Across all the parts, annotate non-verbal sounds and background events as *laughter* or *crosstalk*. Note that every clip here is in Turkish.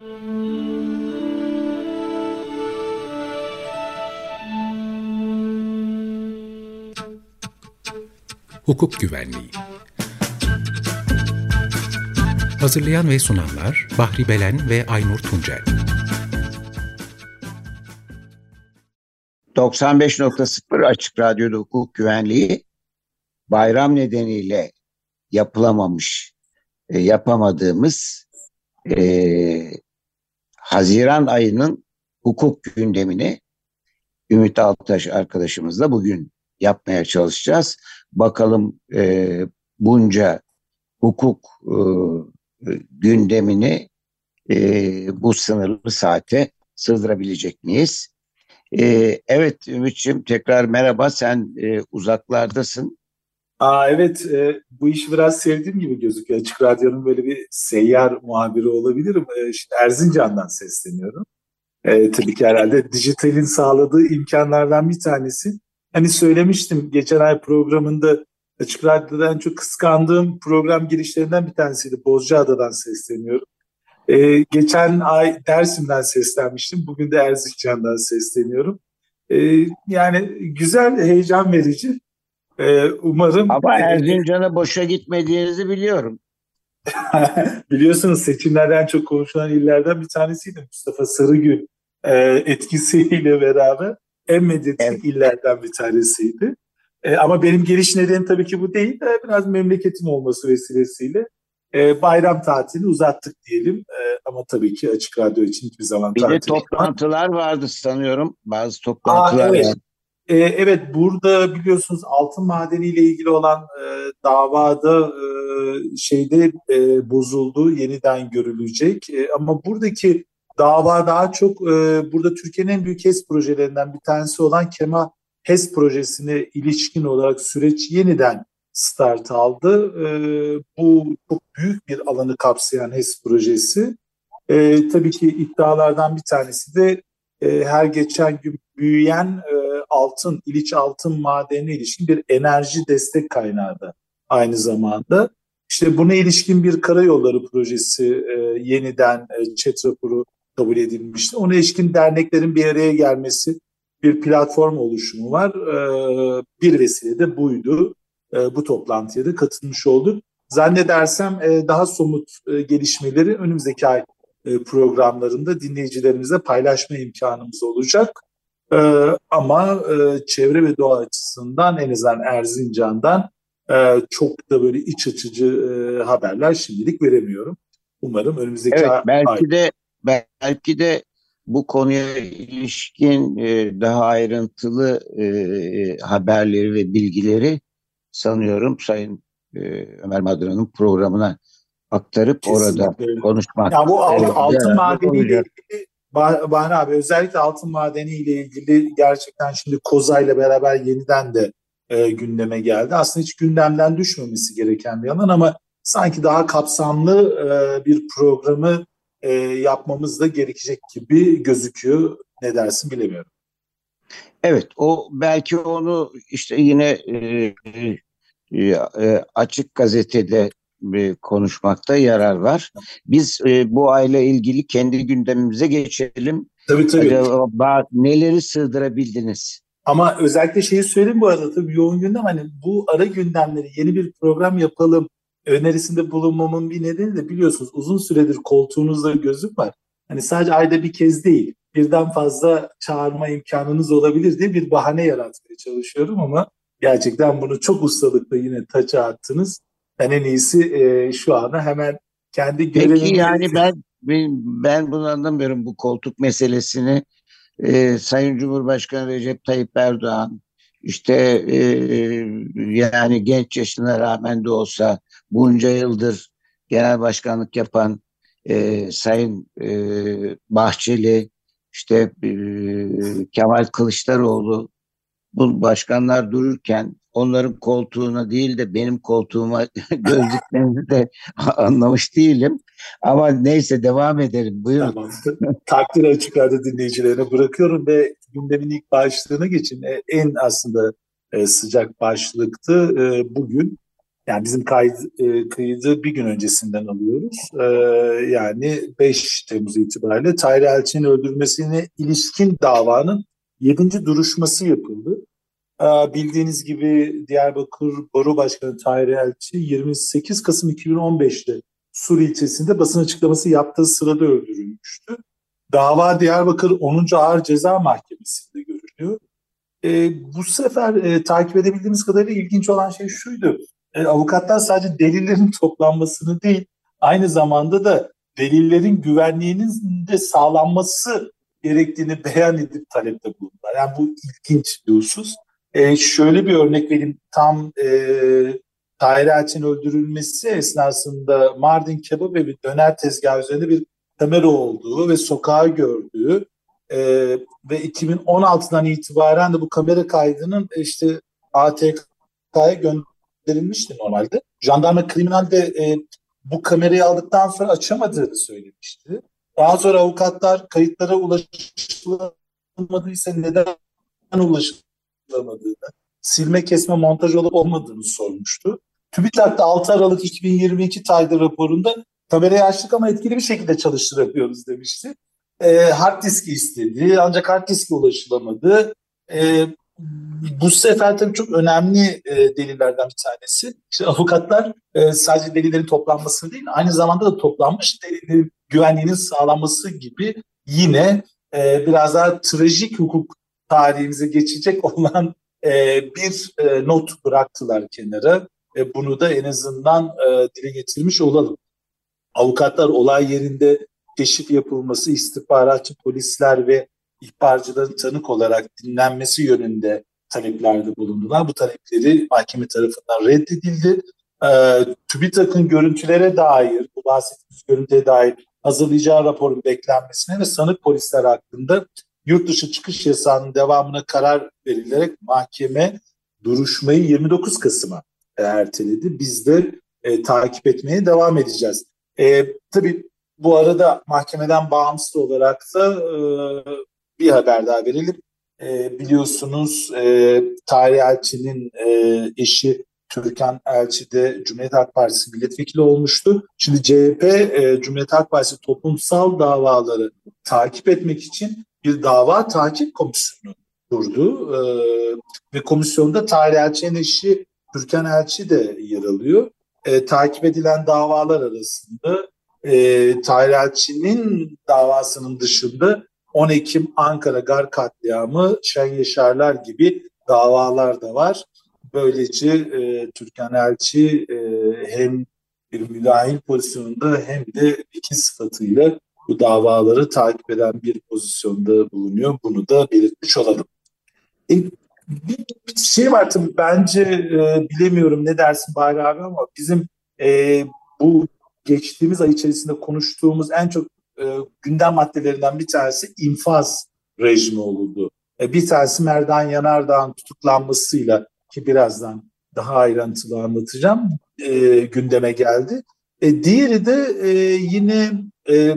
Hukuk Güvenliği. Hazırlayan ve sunanlar Bahri Belen ve Aynur Tuncel. 95.0 Açık Radyo'da hukuk güvenliği bayram nedeniyle yapılamamış, e, yapamadığımız e, Haziran ayının hukuk gündemini Ümit Altaş arkadaşımızla bugün yapmaya çalışacağız. Bakalım e, bunca hukuk e, gündemini e, bu sınırlı saate sığdırabilecek miyiz? E, evet Ümit'ciğim tekrar merhaba sen e, uzaklardasın. Aa, evet e, bu işi biraz sevdiğim gibi gözüküyor. Açık Radyo'nun böyle bir seyyar muhabiri olabilirim. E, işte Erzincan'dan sesleniyorum. E, tabii ki herhalde dijitalin sağladığı imkanlardan bir tanesi. Hani söylemiştim geçen ay programında Açık Radyo'dan çok kıskandığım program girişlerinden bir tanesiydi. Bozcaada'dan sesleniyorum. Ee, geçen ay Dersim'den seslenmiştim. Bugün de Erzincan'dan sesleniyorum. Ee, yani güzel, heyecan verici. Ee, umarım... Ama Erzincan'a boşa gitmediğinizi biliyorum. *laughs* Biliyorsunuz seçimlerden çok konuşulan illerden bir tanesiydi Mustafa Sarıgül e, etkisiyle beraber en medyatik evet. illerden bir tanesiydi. E, ama benim geliş nedeni tabii ki bu değil. E, biraz memleketin olması vesilesiyle e, bayram tatilini uzattık diyelim. E, ama tabii ki Açık Radyo için hiçbir zaman Bir de toplantılar vardı sanıyorum. Bazı toplantılar Aa, evet. E, evet burada biliyorsunuz altın madeni ile ilgili olan e, davada e, şeyde e, bozuldu, yeniden görülecek. E, ama buradaki dava daha çok e, burada Türkiye'nin en büyük HES projelerinden bir tanesi olan Kema HES projesine ilişkin olarak süreç yeniden start aldı. E, bu çok büyük bir alanı kapsayan HES projesi. E, tabii ki iddialardan bir tanesi de e, her geçen gün büyüyen e, altın, iliç altın madenine ilişkin bir enerji destek kaynağı da aynı zamanda. İşte buna ilişkin bir karayolları projesi e, yeniden e, chat raporu kabul edilmişti. Ona ilişkin derneklerin bir araya gelmesi, bir platform oluşumu var. E, bir vesile de buydu. E, bu toplantıya da katılmış olduk. Zannedersem e, daha somut e, gelişmeleri önümüzdeki ay programlarında dinleyicilerimizle paylaşma imkanımız olacak. E, ama e, çevre ve doğa açısından en azından Erzincan'dan e, çok da böyle iç açıcı e, haberler şimdilik veremiyorum. Umarım önümüzdeki evet, ay... belki de belki de bu konuya ilişkin e, daha ayrıntılı e, haberleri ve bilgileri sanıyorum Sayın e, Ömer Madra'nın programına aktarıp Kesinlikle. orada konuşmak. Ya bu alt, altın madeni ile ilgili Bahri abi özellikle altın madeni ile ilgili gerçekten şimdi Koza ile beraber yeniden de e, gündeme geldi. Aslında hiç gündemden düşmemesi gereken bir alan ama sanki daha kapsamlı e, bir programı e, yapmamız da gerekecek gibi gözüküyor. Ne dersin bilemiyorum. Evet o belki onu işte yine e, e, e açık gazetede e, konuşmakta yarar var. Biz e, bu ayla ilgili kendi gündemimize geçelim. Tabii tabii. Acaba neleri sığdırabildiniz? Ama özellikle şeyi söyleyeyim bu arada tabii yoğun gündem hani bu ara gündemleri yeni bir program yapalım önerisinde bulunmamın bir nedeni de biliyorsunuz uzun süredir koltuğunuzda gözüm var. Hani sadece ayda bir kez değil birden fazla çağırma imkanınız olabilir diye bir bahane yaratmaya çalışıyorum ama gerçekten bunu çok ustalıkla yine taça attınız. Ben en iyisi e, şu anda hemen kendi görevimi... Peki yani ben, ben bunu anlamıyorum bu koltuk meselesini. Ee, Sayın Cumhurbaşkanı Recep Tayyip Erdoğan işte e, yani genç yaşına rağmen de olsa bunca yıldır genel başkanlık yapan e, Sayın e, Bahçeli işte e, Kemal Kılıçdaroğlu bu başkanlar dururken onların koltuğuna değil de benim koltuğuma *laughs* göz de *laughs* anlamış değilim. Ama neyse devam edelim. Buyurun. Tamam. Takdir açıklarda dinleyicilerine bırakıyorum ve gündemin ilk başlığına geçin. E, en aslında e, sıcak başlıktı e, bugün Yani bizim kaydı, e, kaydı bir gün öncesinden alıyoruz. Yani 5 Temmuz itibariyle Tahir Elçi'nin öldürülmesine ilişkin davanın 7. duruşması yapıldı. E, bildiğiniz gibi Diyarbakır Baro Başkanı Tahir Elçi 28 Kasım 2015'te Sur ilçesinde basın açıklaması yaptığı sırada öldürülmüştü. Dava Diyarbakır 10. Ağır Ceza Mahkemesi'nde görülüyor. E, bu sefer e, takip edebildiğimiz kadarıyla ilginç olan şey şuydu. E, avukatlar sadece delillerin *laughs* toplanmasını değil, aynı zamanda da delillerin güvenliğinin de sağlanması gerektiğini beyan edip talepte bulundular. Yani bu ilginç bir husus. E, şöyle bir örnek vereyim. Tam e, Tahir Elçin öldürülmesi esnasında Mardin Kebap Evi döner tezgahı üzerinde bir kamera olduğu ve sokağı gördüğü e, ve 2016'dan itibaren de bu kamera kaydının işte ATK'ya gönderilmişti normalde. Jandarma kriminal de e, bu kamerayı aldıktan sonra açamadığını söylemişti. Daha sonra avukatlar kayıtlara ulaşılamadıysa neden ulaşılamadığını, silme kesme montaj olup olmadığını sormuştu. TÜBİTAK'ta 6 Aralık 2022 taydı raporunda kamerayı açtık ama etkili bir şekilde çalıştırabiliyoruz demişti. E, hard diski istedi ancak hard diske ulaşılamadı. E, bu sefer tabii çok önemli e, delillerden bir tanesi. İşte avukatlar e, sadece delillerin toplanması değil, aynı zamanda da toplanmış delillerin güvenliğinin sağlanması gibi yine e, biraz daha trajik hukuk tarihimize geçecek olan e, bir e, not bıraktılar kenara. E, bunu da en azından e, dile getirmiş olalım. Avukatlar olay yerinde keşif yapılması, istihbaratçı polisler ve ihbarcıların tanık olarak dinlenmesi yönünde taleplerde bulundular. Bu talepleri mahkeme tarafından reddedildi. E, TÜBİTAK'ın görüntülere dair, bu bahsettiğimiz görüntüye dair hazırlayacağı raporun beklenmesine ve sanık polisler hakkında yurt dışı çıkış yasağının devamına karar verilerek mahkeme duruşmayı 29 Kasım'a erteledi. Biz de e, takip etmeye devam edeceğiz. E, tabii bu arada mahkemeden bağımsız olarak da e, bir haber daha verelim. E, biliyorsunuz e, Tarih Elçi'nin e, eşi Türkan Elçi de Cumhuriyet Halk Partisi milletvekili olmuştu. Şimdi CHP e, Cumhuriyet Halk Partisi toplumsal davaları takip etmek için bir dava takip komisyonu kurdu. E, ve komisyonda Tarih Elçi'nin eşi Türkan Elçi de yer alıyor. E, takip edilen davalar arasında e, Tahir Elçi'nin davasının dışında 10 Ekim Ankara Gar katliamı, Şen Yaşarlar gibi davalar da var. Böylece e, Türkan Elçi e, hem bir müdahil pozisyonunda hem de iki sıfatıyla bu davaları takip eden bir pozisyonda bulunuyor. Bunu da belirtmiş olalım. E, bir, bir şey var tabii bence e, bilemiyorum ne dersin Bahri abi ama bizim e, bu geçtiğimiz ay içerisinde konuştuğumuz en çok e, gündem maddelerinden bir tanesi infaz rejimi oldu. E, bir tanesi Merdan Yanardağ'ın tutuklanmasıyla ki birazdan daha ayrıntılı anlatacağım e, gündeme geldi. E, diğeri de e, yine e,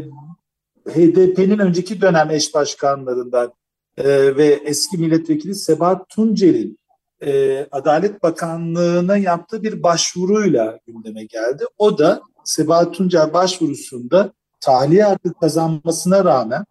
HDP'nin önceki dönem eş başkanlarından e, ve eski milletvekili Sebahat Tuncer'in e, Adalet Bakanlığı'na yaptığı bir başvuruyla gündeme geldi. O da Sebahat Tuncer başvurusunda tahliye hakkı kazanmasına rağmen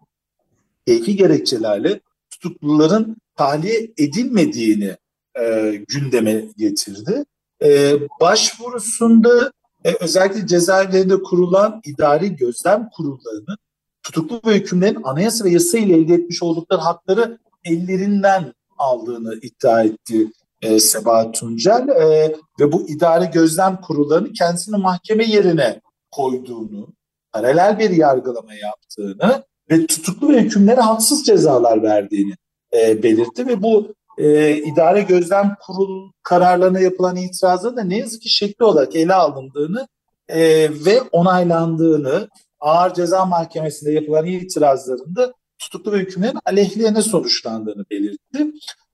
keyfi gerekçelerle tutukluların tahliye edilmediğini e, gündeme getirdi. E, başvurusunda e, özellikle cezaevlerinde kurulan idari gözlem kurullarının tutuklu ve hükümlerin anayasa ve yasa ile elde etmiş oldukları hakları ellerinden aldığını iddia etti e, Sebahat Tuncel. E, ve bu idare gözlem kurullarını kendisini mahkeme yerine koyduğunu, paralel bir yargılama yaptığını ve tutuklu ve hükümlere haksız cezalar verdiğini e, belirtti. Ve bu e, idare gözlem kurul kararlarına yapılan itirazda da ne yazık ki şekli olarak ele alındığını e, ve onaylandığını ağır ceza mahkemesinde yapılan itirazlarında tutuklu ve hükümlerin aleyhlerine sonuçlandığını belirtti.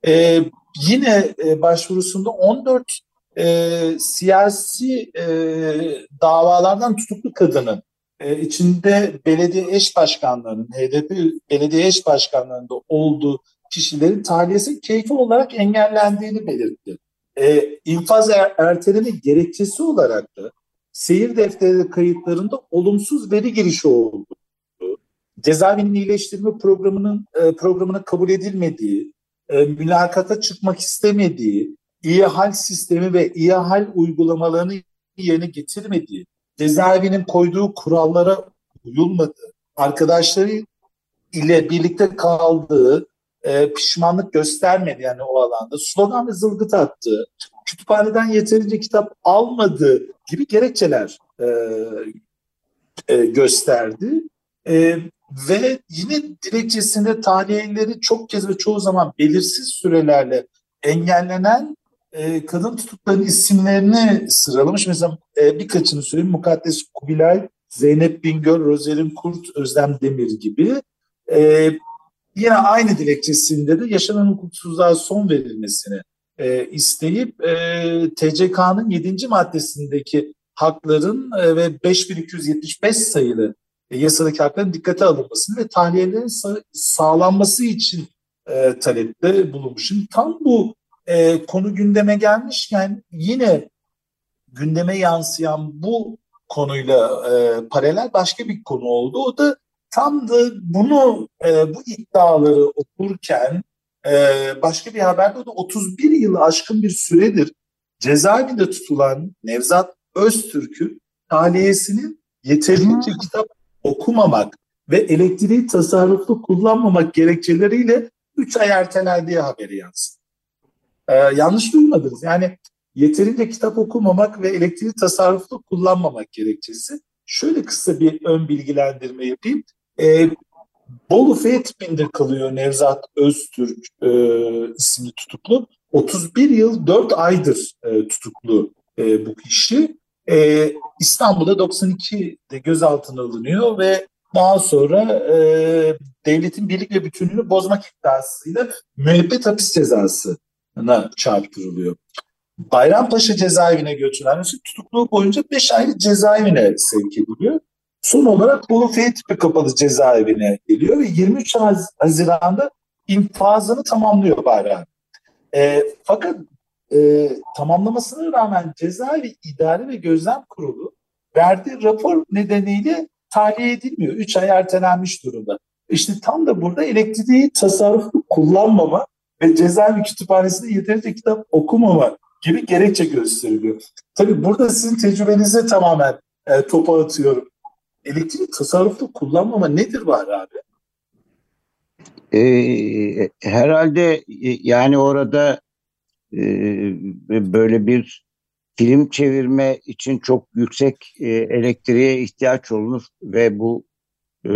E, yine e, başvurusunda 14 e, siyasi e, davalardan tutuklu kadının e, içinde belediye eş başkanlarının, HDP belediye eş başkanlarında olduğu kişilerin tahliyesi keyfi olarak engellendiğini belirtti. E, infaz er, erteleme gerekçesi olarak da seyir defteri kayıtlarında olumsuz veri girişi oldu. Cezaevinin iyileştirme programının e, programına kabul edilmediği, e, mülakata çıkmak istemediği, iyi hal sistemi ve iyi hal uygulamalarını yerine getirmediği, cezaevinin koyduğu kurallara uyulmadığı, arkadaşları ile birlikte kaldığı, e, pişmanlık göstermedi yani o alanda. Slogan ve zılgıt attı. Kütüphaneden yeterince kitap almadı gibi gerekçeler e, e, gösterdi. E, ve yine dilekçesinde tahliyeleri çok kez ve çoğu zaman belirsiz sürelerle engellenen e, kadın tutukların isimlerini sıralamış. Mesela e, birkaçını söyleyeyim. Mukaddes Kubilay, Zeynep Bingöl, Rozerin Kurt, Özlem Demir gibi. E, yine aynı dilekçesinde de yaşanan hukuksuzluğa son verilmesini e, isteyip e, TCK'nın 7. maddesindeki hakların e, ve 5275 sayılı e, yasadaki hakların dikkate alınmasını ve tahliyelerin sa- sağlanması için e, talepte bulunmuşum. Tam bu e, konu gündeme gelmişken yine gündeme yansıyan bu konuyla e, paralel başka bir konu oldu. O da tam da bunu e, bu iddiaları okurken e, başka bir haberde da 31 yılı aşkın bir süredir cezaevinde tutulan Nevzat Öztürk'ü tahliyesinin yeterince kitap okumamak ve elektriği tasarruflu kullanmamak gerekçeleriyle 3 ay ertelendiği haberi yansıdı. Ee, yanlış duymadınız. Yani yeterince kitap okumamak ve elektriği tasarruflu kullanmamak gerekçesi. Şöyle kısa bir ön bilgilendirme yapayım. Ee, Bolu Fethin'de kalıyor Nevzat Öztürk e, isimli tutuklu. 31 yıl 4 aydır e, tutuklu e, bu kişi. E, İstanbul'da 92'de gözaltına alınıyor ve daha sonra e, devletin birlik ve bütünlüğünü bozmak iddiasıyla müebbet hapis cezasına çarptırılıyor. Bayrampaşa cezaevine götürülen tutukluğu boyunca 5 aylık cezaevine sevk ediliyor. Son olarak Bolu F tipi kapalı cezaevine geliyor ve 23 Haziran'da infazını tamamlıyor Bayram. E, fakat e, tamamlamasına rağmen cezaevi idare ve gözlem kurulu verdiği rapor nedeniyle tahliye edilmiyor. 3 ay ertelenmiş durumda. İşte tam da burada elektriği tasarruflu kullanmama ve cezaevi kütüphanesinde yeterince kitap okumama gibi gerekçe gösteriliyor. Tabii burada sizin tecrübenize tamamen e, topu atıyorum. Elektriği tasarruflu kullanmama nedir var abi? Ee, herhalde yani orada e, böyle bir film çevirme için çok yüksek e, elektriğe ihtiyaç olunur ve bu e,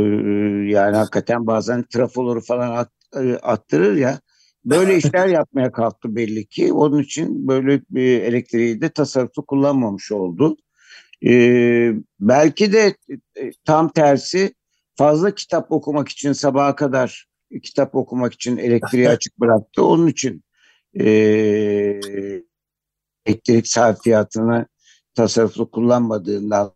yani hakikaten bazen trafoları falan at, e, attırır ya böyle işler *laughs* yapmaya kalktı belli ki onun için böyle bir elektriği de tasarruflu kullanmamış oldu. E, belki de e, tam tersi fazla kitap okumak için sabaha kadar kitap okumak için elektriği *laughs* açık bıraktı. Onun için e, elektrik sarfiyatını tasarruflu kullanmadığından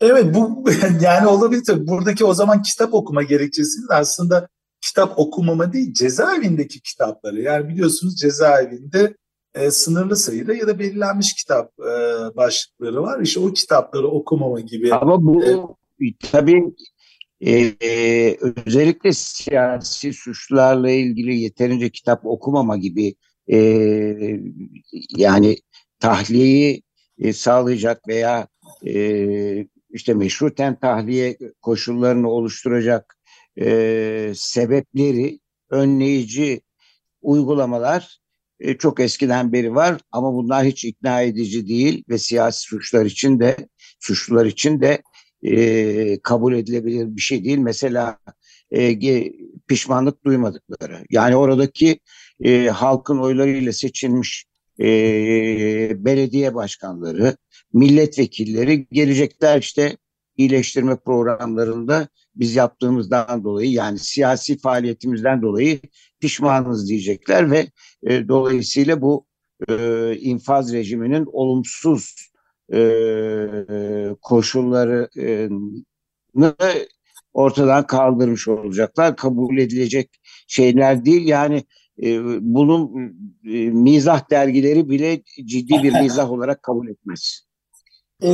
Evet bu *laughs* yani olabilir. Buradaki o zaman kitap okuma gerekçesinin aslında kitap okumama değil cezaevindeki kitapları. Yani biliyorsunuz cezaevinde e, sınırlı sayıda ya da belirlenmiş kitap e, başlıkları var. İşte o kitapları okumama gibi. Ama bu e, tabii e, özellikle siyasi suçlarla ilgili yeterince kitap okumama gibi e, yani tahliyeyi e, sağlayacak veya e, işte meşruten tahliye koşullarını oluşturacak e, sebepleri önleyici uygulamalar e, çok eskiden beri var ama bunlar hiç ikna edici değil ve siyasi suçlar için de suçlular için de e, kabul edilebilir bir şey değil. Mesela e, pişmanlık duymadıkları. Yani oradaki e, halkın oylarıyla seçilmiş e, belediye başkanları, milletvekilleri gelecekler işte iyileştirme programlarında biz yaptığımızdan dolayı yani siyasi faaliyetimizden dolayı pişmanız diyecekler ve e, dolayısıyla bu e, infaz rejiminin olumsuz e, koşullarını ortadan kaldırmış olacaklar. Kabul edilecek şeyler değil. Yani e, bunun e, mizah dergileri bile ciddi bir mizah olarak kabul etmez. E,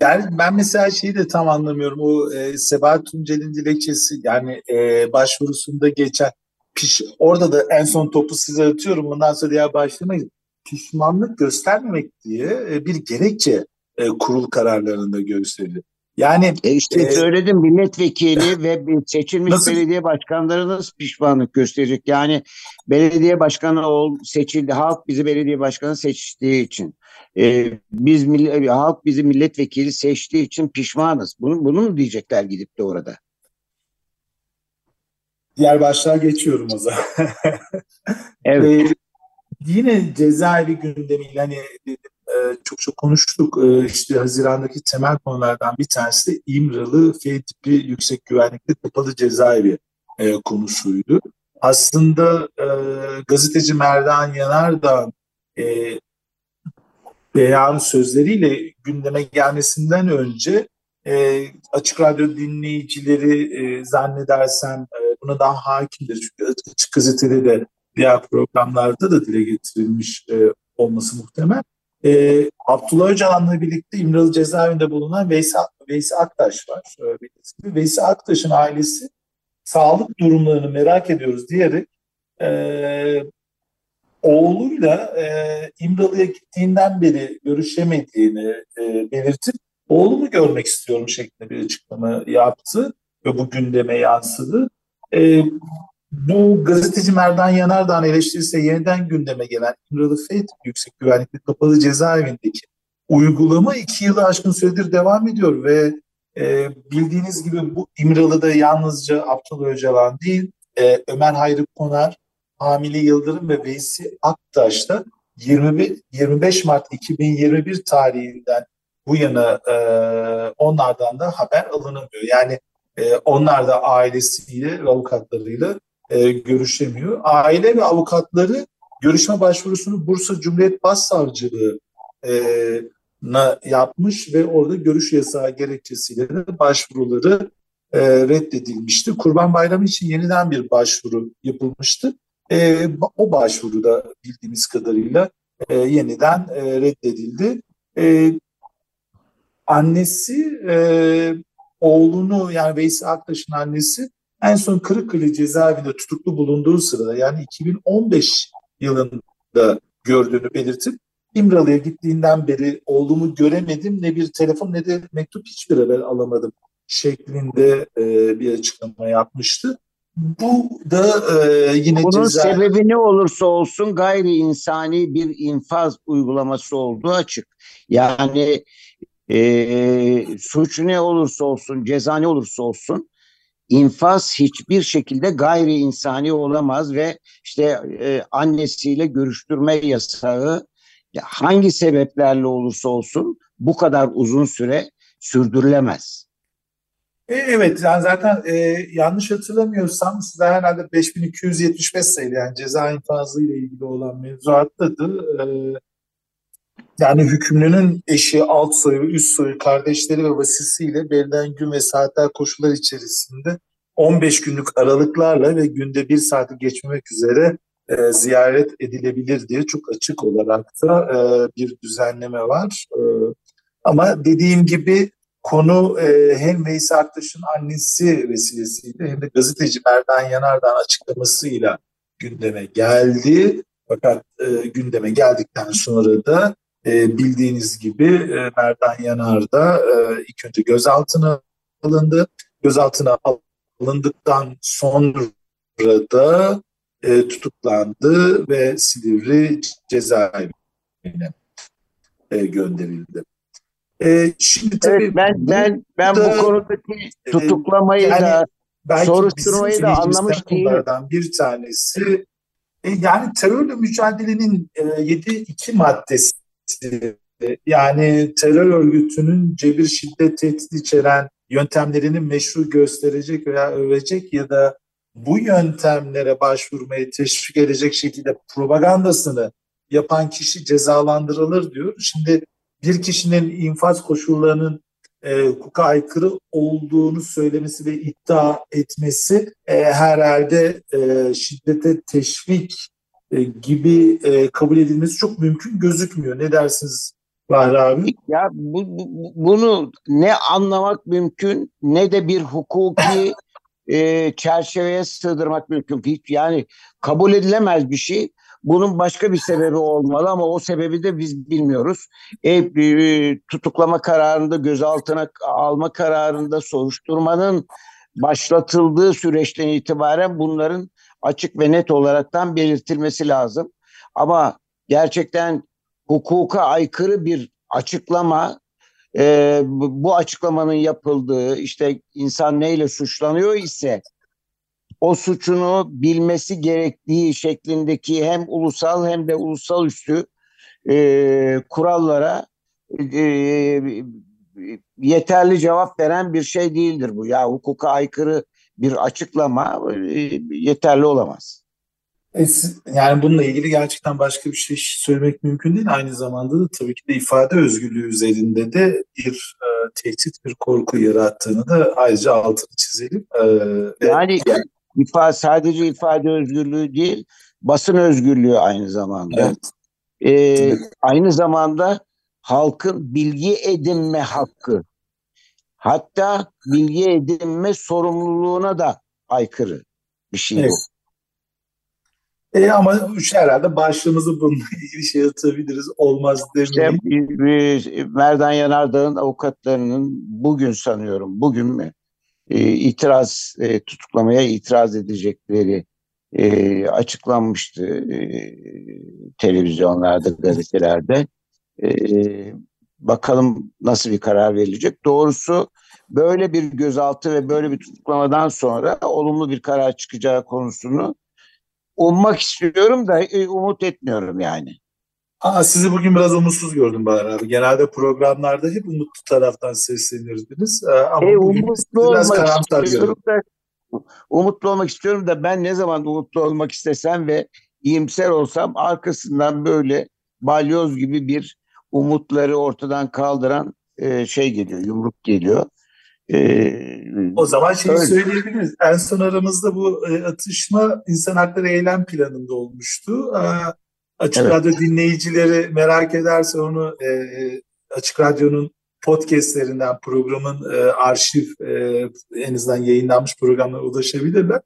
yani ben mesela şeyi de tam anlamıyorum. O e, Sebahat Tuncel'in dilekçesi yani e, başvurusunda geçen piş, orada da en son topu size atıyorum. Ondan sonra diğer başlamayız. Pişmanlık göstermemek diye e, bir gerekçe e, kurul kararlarında gösterilir. Yani e işte e, söyledim milletvekili ve seçilmiş nasıl? belediye başkanları nasıl pişmanlık gösterecek? Yani belediye başkanı ol, seçildi, halk bizi belediye başkanı seçtiği için. E, biz halk bizi milletvekili seçtiği için pişmanız. Bunu, bunu mu diyecekler gidip de orada? Diğer başlığa geçiyorum o zaman. *laughs* evet. E, yine cezaevi gündemiyle hani e, çok çok konuştuk. E, işte Haziran'daki temel konulardan bir tanesi de İmralı F tipi yüksek güvenlikli kapalı cezaevi e, konusuydu. Aslında e, gazeteci Merdan Yanar da e, beyan sözleriyle gündeme gelmesinden önce e, Açık Radyo dinleyicileri e, zannedersem e, buna daha hakimdir. Çünkü Açık Gazete'de de diğer programlarda da dile getirilmiş e, olması muhtemel. E, Abdullah Öcalan'la birlikte İmralı cezaevinde bulunan Veysi, Veysi Aktaş var. E, Veysi Aktaş'ın ailesi sağlık durumlarını merak ediyoruz diyerek e, oğluyla e, İmralı'ya gittiğinden beri görüşemediğini e, belirtip oğlumu görmek istiyorum şeklinde bir açıklama yaptı ve bu gündeme yansıdı. E, bu gazeteci Merdan Yanardağ'ın eleştirisi yeniden gündeme gelen İmralı Feyt Yüksek Güvenlikli Kapalı Cezaevindeki uygulama iki yılı aşkın süredir devam ediyor ve e, bildiğiniz gibi bu İmralı'da yalnızca Abdullah Öcalan değil, e, Ömer Hayrı Konar, Hamile Yıldırım ve Veysi Aktaş da 20, 25 Mart 2021 tarihinden bu yana e, onlardan da haber alınamıyor. Yani e, onlar da ailesiyle ve avukatlarıyla e, görüşemiyor. Aile ve avukatları görüşme başvurusunu Bursa Cumhuriyet Başsavcılığı e, yapmış ve orada görüş yasağı gerekçesiyle de başvuruları e, reddedilmişti. Kurban Bayramı için yeniden bir başvuru yapılmıştı. E, o başvuruda bildiğimiz kadarıyla e, yeniden e, reddedildi. E, annesi e, oğlunu yani Veysi Aktaş'ın annesi en son Kırıkkale cezaevinde tutuklu bulunduğu sırada yani 2015 yılında gördüğünü belirtip İmralı'ya gittiğinden beri oğlumu göremedim ne bir telefon ne de mektup hiçbir haber alamadım şeklinde e, bir açıklama yapmıştı. Bu da e, yine Bunun ceza... sebebi ne olursa olsun gayri insani bir infaz uygulaması olduğu açık. Yani e, suç ne olursa olsun, ceza ne olursa olsun infaz hiçbir şekilde gayri insani olamaz ve işte e, annesiyle görüştürme yasağı hangi sebeplerle olursa olsun bu kadar uzun süre sürdürülemez. E, evet yani zaten e, yanlış hatırlamıyorsam size herhalde 5275 sayılı yani ceza infazı ile ilgili olan mevzuattadı. E, yani hükümlünün eşi, alt soyu, üst soyu, kardeşleri ve vasisiyle belirlenen gün ve saatler koşullar içerisinde 15 günlük aralıklarla ve günde bir saati geçmemek üzere e, ziyaret edilebilir diye çok açık olarak da e, bir düzenleme var. E, ama dediğim gibi konu e, hem Veys Aktaş'ın annesi vesilesiyle hem de gazeteci Merdan Yanardağ'ın açıklamasıyla gündeme geldi. Fakat e, gündeme geldikten sonra da e, bildiğiniz gibi e, Merdan Yanardağ e, ilk önce gözaltına alındı. Gözaltına alındıktan sonra da e, tutuklandı ve Silivri cezaevine e, gönderildi. E, şimdi tabii evet, ben ben ben da, bu konudaki e, tutuklamayı yani, da soruşturmayı da anlamış değilim. Bir tanesi e, yani terörle mücadelenin e, 7-2 maddesi yani terör örgütünün cebir şiddet tehdit içeren yöntemlerini meşru gösterecek veya övecek ya da bu yöntemlere başvurmayı teşvik edecek şekilde propagandasını yapan kişi cezalandırılır diyor. Şimdi bir kişinin infaz koşullarının e, hukuka aykırı olduğunu söylemesi ve iddia etmesi e, herhalde e, şiddete teşvik e, gibi e, kabul edilmesi çok mümkün gözükmüyor. Ne dersiniz Bahri abi? Ya bu, bu, bunu ne anlamak mümkün ne de bir hukuki e, çerçeveye sığdırmak mümkün. Hiç yani kabul edilemez bir şey. Bunun başka bir sebebi olmalı ama o sebebi de biz bilmiyoruz. E, e, tutuklama kararında, gözaltına alma kararında, soruşturmanın başlatıldığı süreçten itibaren bunların açık ve net olaraktan belirtilmesi lazım. Ama gerçekten hukuka aykırı bir açıklama e, bu açıklamanın yapıldığı işte insan neyle suçlanıyor ise o suçunu bilmesi gerektiği şeklindeki hem ulusal hem de ulusal üstü e, kurallara e, yeterli cevap veren bir şey değildir bu. Ya hukuka aykırı bir açıklama e, yeterli olamaz. E, yani bununla ilgili gerçekten başka bir şey söylemek mümkün değil. Aynı zamanda da tabii ki de ifade özgürlüğü üzerinde de bir e, tehdit, bir korku yarattığını da ayrıca altını çizelim. E, yani, yani ifade, sadece ifade özgürlüğü değil, basın özgürlüğü aynı zamanda. Evet. E, aynı zamanda halkın bilgi edinme hakkı. Hatta bilgi edinme sorumluluğuna da aykırı bir şey evet. bu. E ama herhalde başlığımızı bununla *laughs* ilgili şey atabiliriz. Olmaz demeyin. İşte, Merdan Yanardağ'ın avukatlarının bugün sanıyorum, bugün mü e, itiraz, e, tutuklamaya itiraz edecekleri e, açıklanmıştı e, televizyonlarda, gazetelerde. E, bakalım nasıl bir karar verilecek. Doğrusu böyle bir gözaltı ve böyle bir tutuklamadan sonra olumlu bir karar çıkacağı konusunu ummak istiyorum da e, umut etmiyorum yani. Aa, sizi bugün biraz umutsuz gördüm Bahar abi. Genelde programlarda hep umutlu taraftan seslenirdiniz. Ee, ama e, umutlu biraz istiyorum da, umutlu olmak istiyorum da ben ne zaman umutlu olmak istesem ve iyimser olsam arkasından böyle balyoz gibi bir umutları ortadan kaldıran e, şey geliyor, yumruk geliyor. Ee, o zaman şeyi öyle. söyleyebiliriz. En son aramızda bu e, atışma insan hakları eylem planında olmuştu. E, Açık evet. Radyo dinleyicileri merak ederse onu e, Açık Radyo'nun podcastlerinden programın e, arşiv e, en azından yayınlanmış programlara ulaşabilirler.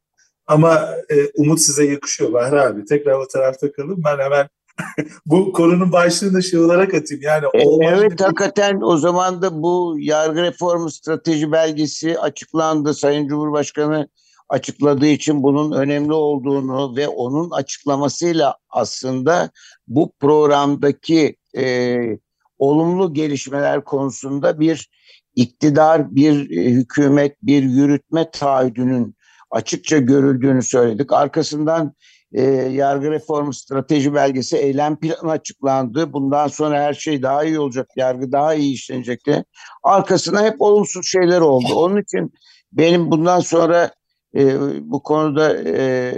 Ama e, umut size yakışıyor Bahri abi. Tekrar o tarafta kalın. Ben hemen *laughs* bu konunun başlığını şey olarak atayım. Yani e, evet bir... hakikaten o zaman da bu yargı reformu strateji belgesi açıklandı. Sayın Cumhurbaşkanı açıkladığı için bunun önemli olduğunu ve onun açıklamasıyla aslında bu programdaki e, olumlu gelişmeler konusunda bir iktidar, bir e, hükümet, bir yürütme taahhüdünün açıkça görüldüğünü söyledik. Arkasından e, yargı reformu strateji belgesi eylem planı açıklandı. Bundan sonra her şey daha iyi olacak, yargı daha iyi işlenecekti. Arkasına hep olumsuz şeyler oldu. Onun için benim bundan sonra e, bu konuda e,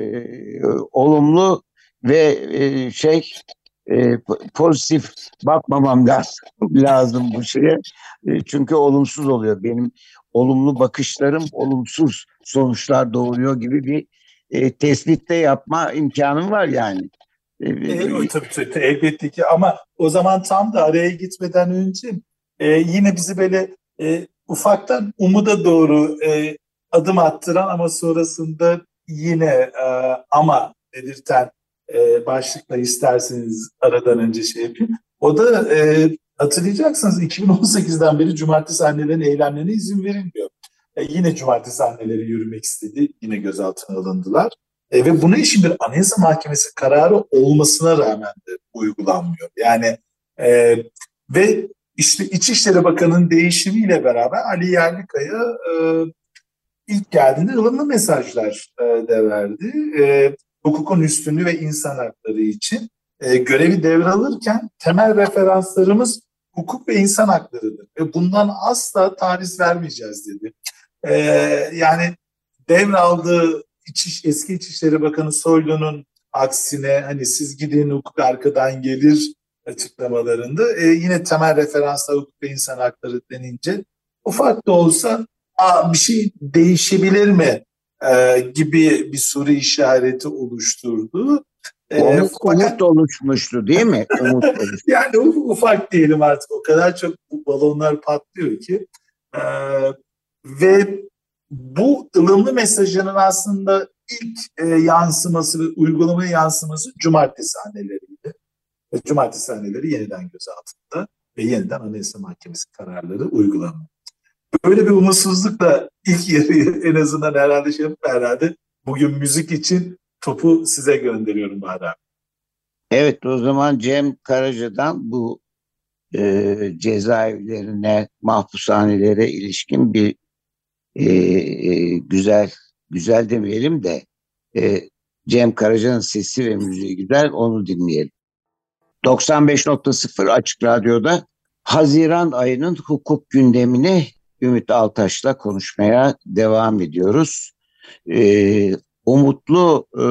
olumlu ve e, şey e, pozitif bakmamam *laughs* lazım, lazım bu şeye. E, çünkü olumsuz oluyor. Benim olumlu bakışlarım olumsuz sonuçlar doğuruyor gibi bir e, tespitte yapma imkanım var yani. E, e, tabii, tabii elbette ki ama o zaman tam da araya gitmeden önce e, yine bizi böyle e, ufaktan umuda doğru e, adım attıran ama sonrasında yine e, ama belirten e, başlıkla isterseniz aradan önce şey yapayım. O da e, hatırlayacaksınız 2018'den beri cumartesi annelerin eylemlerine izin verilmiyor. E, yine cumartesi anneleri yürümek istedi. Yine gözaltına alındılar. E, ve buna işin bir anayasa mahkemesi kararı olmasına rağmen de uygulanmıyor. Yani e, ve işte İçişleri Bakanı'nın değişimiyle beraber Ali Yerlikaya e, ilk geldiğinde ılımlı mesajlar e, de verdi. E, hukukun üstünlüğü ve insan hakları için e, görevi devralırken temel referanslarımız hukuk ve insan haklarıdır. Ve bundan asla taviz vermeyeceğiz dedi. E, yani devraldığı İç, eski İçişleri Bakanı Soylu'nun aksine hani siz gidin hukuk arkadan gelir açıklamalarında e, yine temel referanslar hukuk ve insan hakları denince ufak da olsa Aa, bir şey değişebilir mi e, gibi bir soru işareti oluşturdu. Ee, umut, fakat, umut oluşmuştu değil mi? *laughs* Umut oluşmuştu. yani ufak diyelim artık o kadar çok bu balonlar patlıyor ki. Ee, ve bu ılımlı mesajının aslında ilk e, yansıması ve uygulamaya yansıması cumartesi anneleriydi. Ve cumartesi anneleri yeniden gözaltında ve yeniden Anayasa Mahkemesi kararları uygulanıyor. Böyle bir umutsuzlukla ilk yarıyı *laughs* en azından herhalde şey yapıp herhalde bugün müzik için topu size gönderiyorum Bahar Evet o zaman Cem Karaca'dan bu e, cezaevlerine, mahpushanelere ilişkin bir e, e, güzel, güzel demeyelim de e, Cem Karaca'nın sesi ve müziği güzel onu dinleyelim. 95.0 Açık Radyo'da Haziran ayının hukuk gündemini Ümit Altaş'la konuşmaya devam ediyoruz. Ee, umutlu e,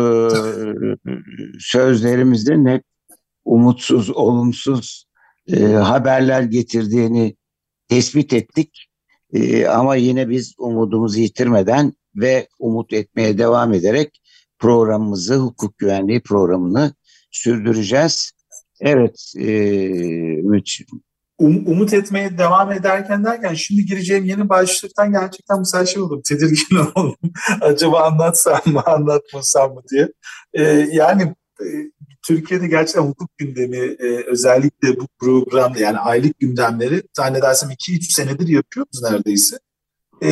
sözlerimizde hep umutsuz, olumsuz e, haberler getirdiğini tespit ettik. E, ama yine biz umudumuzu yitirmeden ve umut etmeye devam ederek programımızı, hukuk güvenliği programını sürdüreceğiz. Evet, e, um, umut etmeye devam ederken derken şimdi gireceğim yeni başlıktan gerçekten sefer şey oldum. Tedirgin *laughs* oldum. Acaba anlatsam mı anlatmasam mı diye. Ee, yani e, Türkiye'de gerçekten hukuk gündemi e, özellikle bu program yani aylık gündemleri zannedersem 2-3 senedir yapıyoruz neredeyse. E,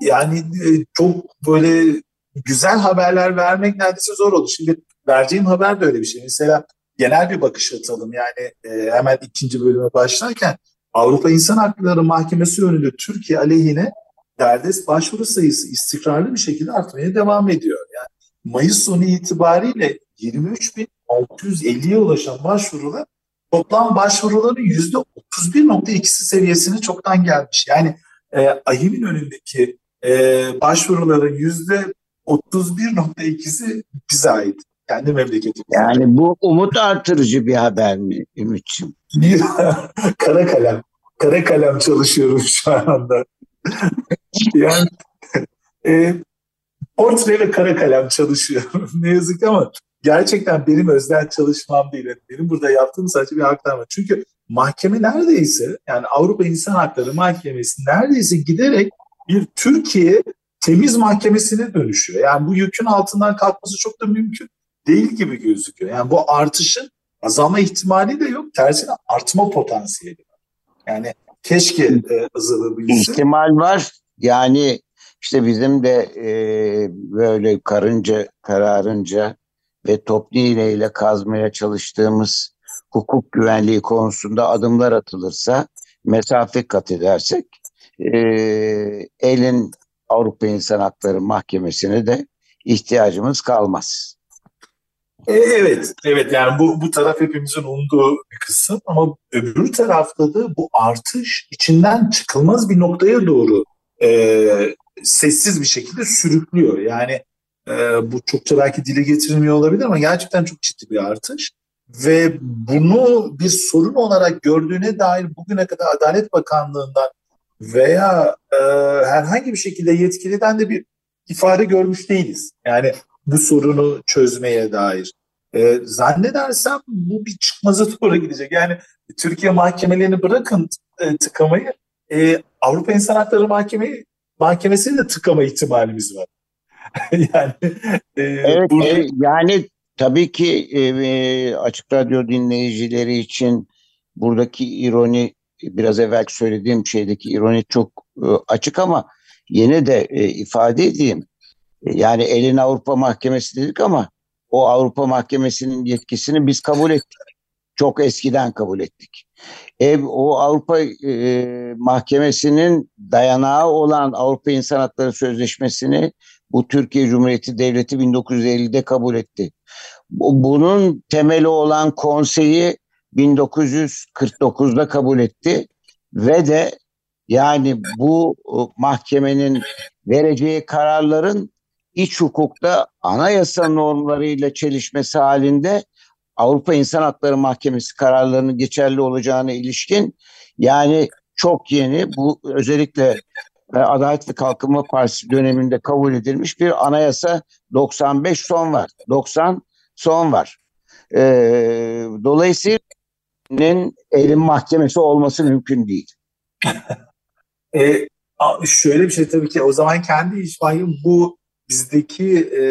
yani e, çok böyle güzel haberler vermek neredeyse zor oldu. Şimdi vereceğim haber böyle bir şey. Mesela genel bir bakış atalım. Yani e, hemen ikinci bölüme başlarken Avrupa İnsan Hakları Mahkemesi önünde Türkiye aleyhine derdest başvuru sayısı istikrarlı bir şekilde artmaya devam ediyor. Yani Mayıs sonu itibariyle 23.650'ye ulaşan başvurular toplam başvuruların %31.2'si seviyesine çoktan gelmiş. Yani e, AHİM'in önündeki e, başvuruların %31.2'si bize ait. Kendi memleketimiz. Yani bu umut artırıcı bir haber mi Ümit'ciğim? *laughs* kara kalem. Kara kalem çalışıyorum şu anda. yani e, portre ve kara kalem çalışıyorum. *laughs* ne yazık ama gerçekten benim özel çalışmam değil. Benim burada yaptığım sadece bir aktarma. Çünkü mahkeme neredeyse yani Avrupa İnsan Hakları Mahkemesi neredeyse giderek bir Türkiye temiz mahkemesine dönüşüyor. Yani bu yükün altından kalkması çok da mümkün değil gibi gözüküyor. Yani bu artışın azalma ihtimali de yok. Tersine artma potansiyeli var. Yani keşke e, azalabilse. İhtimal var. Yani işte bizim de e, böyle karınca kararınca ve toplu iğneyle kazmaya çalıştığımız hukuk güvenliği konusunda adımlar atılırsa, mesafe kat edersek e, elin Avrupa İnsan Hakları Mahkemesi'ne de ihtiyacımız kalmaz. E, evet, evet yani bu, bu taraf hepimizin umduğu bir kısım ama öbür tarafta da bu artış içinden çıkılmaz bir noktaya doğru e, sessiz bir şekilde sürüklüyor. Yani e, bu çokça belki dile getirilmiyor olabilir ama gerçekten çok ciddi bir artış. Ve bunu bir sorun olarak gördüğüne dair bugüne kadar Adalet Bakanlığı'ndan veya e, herhangi bir şekilde yetkiliden de bir ifade görmüş değiliz. Yani bu sorunu çözmeye dair. E, zannedersem bu bir çıkmaza doğru gidecek. Yani Türkiye mahkemelerini bırakın e, tıkamayı, e, Avrupa İnsan Hakları Mahkemesi mahkemesini de tıkama ihtimalimiz var. *laughs* yani e, evet, burada... e, yani tabii ki e, e, açık radyo dinleyicileri için buradaki ironi biraz evvel söylediğim şeydeki ironi çok e, açık ama yine de e, ifade edeyim. Yani elin Avrupa Mahkemesi dedik ama o Avrupa Mahkemesi'nin yetkisini biz kabul ettik. Çok eskiden kabul ettik. E, o Avrupa e, Mahkemesi'nin dayanağı olan Avrupa İnsan Hakları Sözleşmesi'ni bu Türkiye Cumhuriyeti Devleti 1950'de kabul etti. Bunun temeli olan konseyi 1949'da kabul etti ve de yani bu mahkemenin vereceği kararların iç hukukta anayasa normlarıyla çelişmesi halinde Avrupa İnsan Hakları Mahkemesi kararlarının geçerli olacağına ilişkin yani çok yeni bu özellikle e, Adalet ve Kalkınma Partisi döneminde kabul edilmiş bir anayasa 95 son var. 90 son var. E, dolayısıyla elin mahkemesi olması mümkün değil. *laughs* e, şöyle bir şey tabii ki o zaman kendi işbahim bu bizdeki e,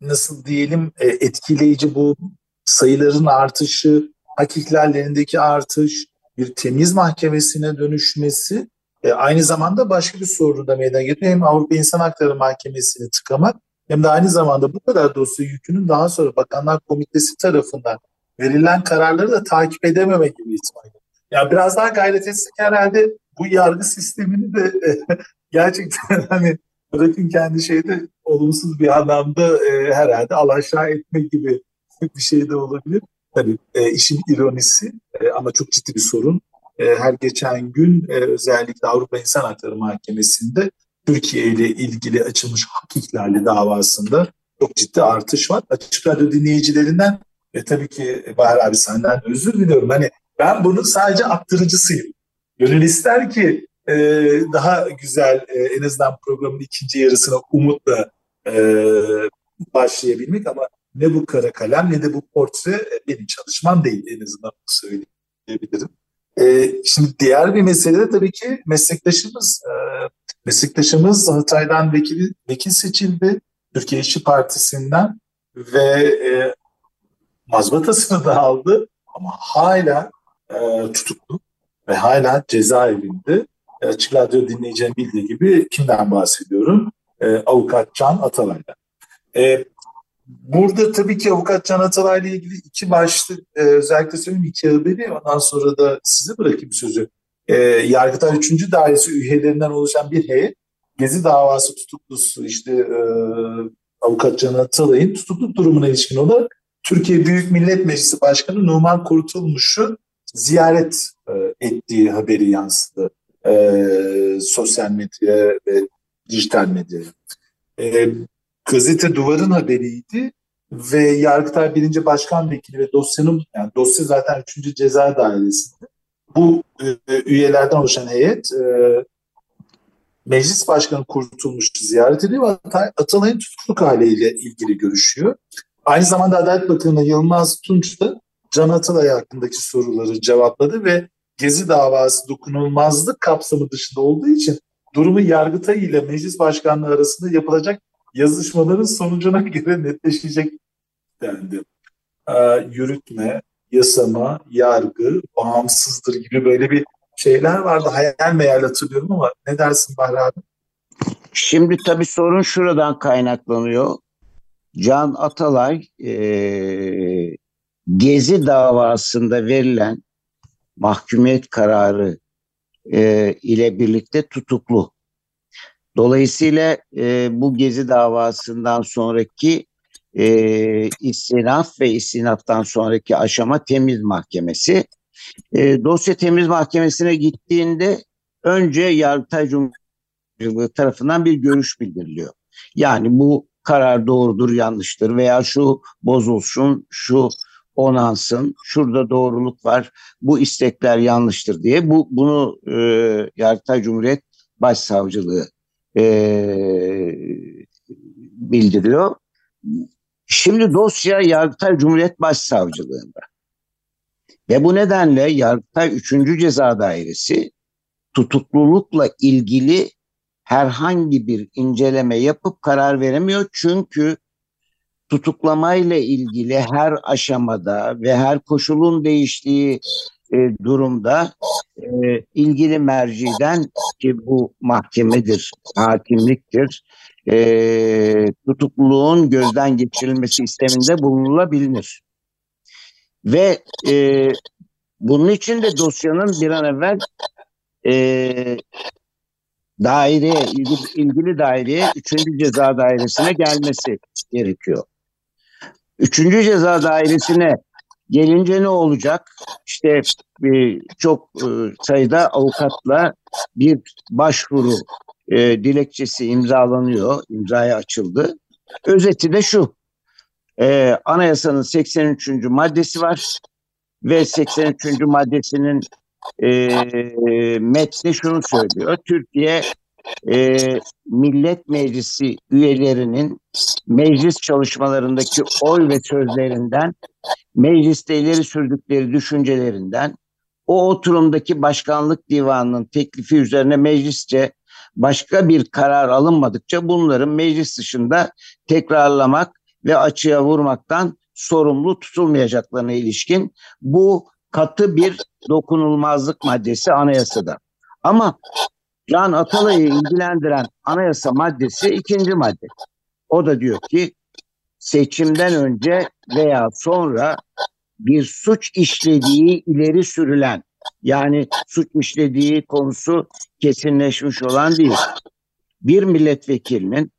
nasıl diyelim e, etkileyici bu sayıların artışı, hak ihlallerindeki artış, bir temiz mahkemesine dönüşmesi e, aynı zamanda başka bir sorunu da meydana getiriyor. Hem Avrupa İnsan Hakları Mahkemesi'ni tıkamak hem de aynı zamanda bu kadar dosya yükünün daha sonra Bakanlar Komitesi tarafından verilen kararları da takip edememek gibi ihtimal. Ya biraz daha gayret etsek herhalde bu yargı sistemini de *laughs* gerçekten hani bırakın kendi şeyde olumsuz bir anlamda e, herhalde alaşağı etme gibi bir şey de olabilir. Tabii e, işin ironisi e, ama çok ciddi bir sorun. E, her geçen gün e, özellikle Avrupa İnsan Hakları Mahkemesi'nde Türkiye ile ilgili açılmış hak ihlali davasında çok ciddi artış var. Açık Radyo dinleyicilerinden ve tabii ki Bahar abi senden özür diliyorum. Hani ben bunun sadece aktarıcısıyım. Gönül ister ki e, daha güzel e, en azından programın ikinci yarısına umutla e, başlayabilmek ama ne bu kara kalem ne de bu portre e, benim çalışmam değil en azından söyleyebilirim. E, şimdi diğer bir mesele de tabii ki meslektaşımız e, meslektaşımız Hatay'dan vekil, vekil seçildi Türkiye İşçi Partisi'nden ve e, mazbatasını da aldı ama hala e, tutuklu ve hala cezaevinde. E, Açık Radyo dinleyeceğim bildiği gibi kimden bahsediyorum? E, Avukat Can Atalay'dan. E, burada tabii ki Avukat Can Atalay'la ilgili iki başlık e, özellikle söyleyeyim iki haberi ondan sonra da size bırakayım sözü. E, Yargıtay 3. Dairesi üyelerinden oluşan bir heyet Gezi davası tutuklusu işte e, Avukat Can Atalay'ın tutukluk durumuna ilişkin olarak Türkiye Büyük Millet Meclisi Başkanı Numan Kurtulmuş'u ziyaret e, ettiği haberi yansıdı e, sosyal medyaya ve dijital medyaya. E, gazete Duvar'ın haberiydi ve Yargıtay 1. Başkan Vekili ve dosyanın yani dosya zaten 3. Ceza Dairesi'nde. Bu e, üyelerden oluşan heyet e, Meclis Başkanı Kurtulmuş ziyaret ediyor ve Atalay'ın tutukluk haliyle ilgili görüşüyor. Aynı zamanda Adalet Bakanı Yılmaz Tunç da Can Atalay hakkındaki soruları cevapladı ve Gezi davası dokunulmazlık kapsamı dışında olduğu için durumu Yargıtay ile Meclis Başkanlığı arasında yapılacak yazışmaların sonucuna *laughs* göre netleşecek dendi. Ee, yürütme, yasama, yargı, bağımsızdır gibi böyle bir şeyler vardı. Hayal meyal hatırlıyorum ama ne dersin Bahri abi? Şimdi tabii sorun şuradan kaynaklanıyor. Can Atalay e, Gezi davasında verilen mahkumiyet kararı e, ile birlikte tutuklu. Dolayısıyla e, bu Gezi davasından sonraki e, istinaf ve istinaftan sonraki aşama temiz mahkemesi. E, dosya temiz mahkemesine gittiğinde önce Yargıtay Cumhurbaşkanlığı tarafından bir görüş bildiriliyor. Yani bu karar doğrudur, yanlıştır veya şu bozulsun, şu onansın, şurada doğruluk var, bu istekler yanlıştır diye bu bunu e, Yargıtay Cumhuriyet Başsavcılığı e, bildiriyor. Şimdi dosya Yargıtay Cumhuriyet Başsavcılığında. Ve bu nedenle Yargıtay 3. Ceza Dairesi tutuklulukla ilgili herhangi bir inceleme yapıp karar veremiyor. Çünkü tutuklamayla ilgili her aşamada ve her koşulun değiştiği e, durumda e, ilgili merciden ki bu mahkemedir, hakimliktir, e, tutukluluğun gözden geçirilmesi isteminde bulunulabilir. Ve e, bunun için de dosyanın bir an evvel e, daireye, ilgili, ilgili daireye, üçüncü ceza dairesine gelmesi gerekiyor. Üçüncü ceza dairesine gelince ne olacak? İşte e, çok e, sayıda avukatla bir başvuru e, dilekçesi imzalanıyor, imzaya açıldı. Özeti de şu, e, anayasanın 83. maddesi var ve 83. maddesinin e, metni şunu söylüyor. Türkiye e, Millet Meclisi üyelerinin meclis çalışmalarındaki oy ve sözlerinden, mecliste ileri sürdükleri düşüncelerinden, o oturumdaki başkanlık divanının teklifi üzerine meclisçe başka bir karar alınmadıkça bunların meclis dışında tekrarlamak ve açığa vurmaktan sorumlu tutulmayacaklarına ilişkin bu katı bir dokunulmazlık maddesi anayasada. Ama Can Atalay'ı ilgilendiren anayasa maddesi ikinci madde. O da diyor ki seçimden önce veya sonra bir suç işlediği ileri sürülen yani suç işlediği konusu kesinleşmiş olan değil. Bir milletvekilinin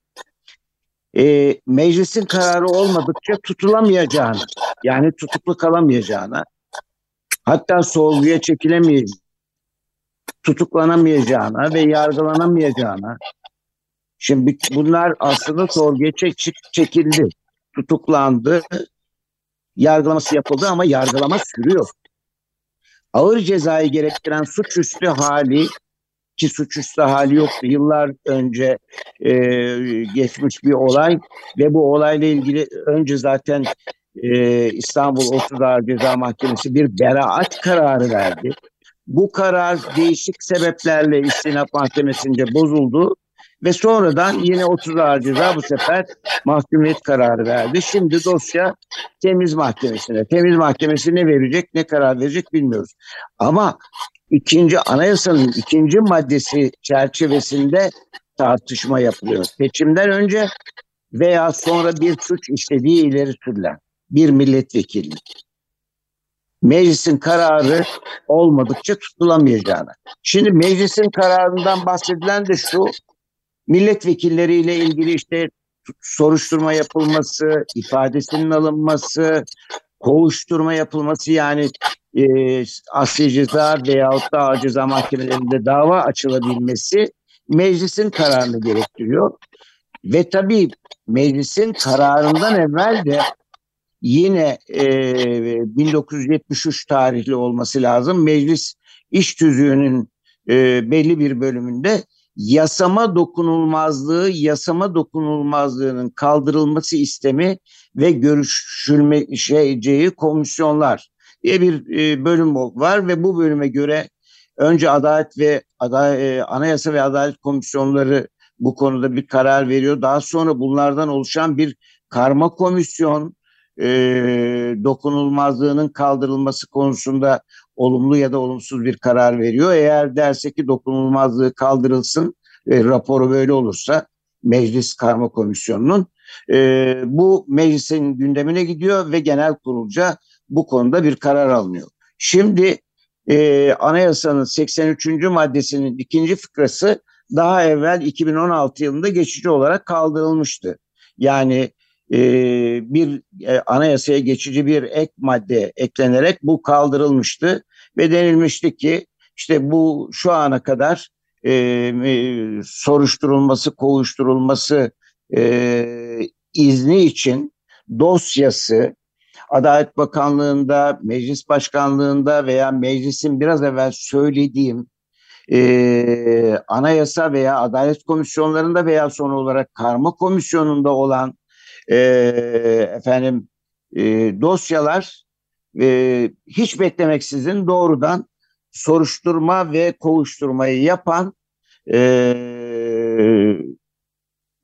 e, meclisin kararı olmadıkça tutulamayacağını yani tutuklu kalamayacağına hatta sorguya çekilemeyeceğine tutuklanamayacağına ve yargılanamayacağına şimdi bunlar aslında sorguya çek, çekildi tutuklandı yargılaması yapıldı ama yargılama sürüyor ağır cezayı gerektiren suçüstü hali ki suçüstü hali yoktu. Yıllar önce e, geçmiş bir olay ve bu olayla ilgili önce zaten e, İstanbul 30 Ağır Ceza Mahkemesi bir beraat kararı verdi. Bu karar değişik sebeplerle istinaf mahkemesince bozuldu ve sonradan yine 30 ağır ceza bu sefer mahkumiyet kararı verdi. Şimdi dosya temiz mahkemesine. Temiz mahkemesi ne verecek ne karar verecek bilmiyoruz. Ama ikinci anayasanın ikinci maddesi çerçevesinde tartışma yapılıyor. Seçimden önce veya sonra bir suç işlediği ileri sürülen bir milletvekili meclisin kararı olmadıkça tutulamayacağını. Şimdi meclisin kararından bahsedilen de şu milletvekilleriyle ilgili işte soruşturma yapılması, ifadesinin alınması, kovuşturma yapılması yani e, asli ceza veyahut da ağır ceza mahkemelerinde dava açılabilmesi meclisin kararını gerektiriyor. Ve tabii meclisin kararından evvel de yine e, 1973 tarihli olması lazım. Meclis iş tüzüğünün e, belli bir bölümünde yasama dokunulmazlığı, yasama dokunulmazlığının kaldırılması istemi ve görüşülme şeyceği komisyonlar diye bir e, bölüm var ve bu bölüme göre önce Adalet ve e, Anayasa ve Adalet Komisyonları bu konuda bir karar veriyor. Daha sonra bunlardan oluşan bir karma komisyon e, dokunulmazlığının kaldırılması konusunda olumlu ya da olumsuz bir karar veriyor. Eğer derse ki dokunulmazlığı kaldırılsın, e, raporu böyle olursa Meclis Karma Komisyonu'nun e, bu meclisin gündemine gidiyor ve genel kurulca bu konuda bir karar alınıyor. Şimdi e, anayasanın 83. maddesinin ikinci fıkrası daha evvel 2016 yılında geçici olarak kaldırılmıştı. Yani e, bir e, anayasaya geçici bir ek madde eklenerek bu kaldırılmıştı ve denilmişti ki işte bu şu ana kadar e, soruşturulması, kovuşturulması e, izni için dosyası Adalet Bakanlığı'nda, Meclis Başkanlığı'nda veya meclisin biraz evvel söylediğim e, anayasa veya adalet komisyonlarında veya son olarak karma komisyonunda olan e, efendim e, dosyalar e, hiç beklemeksizin doğrudan soruşturma ve kovuşturmayı yapan e,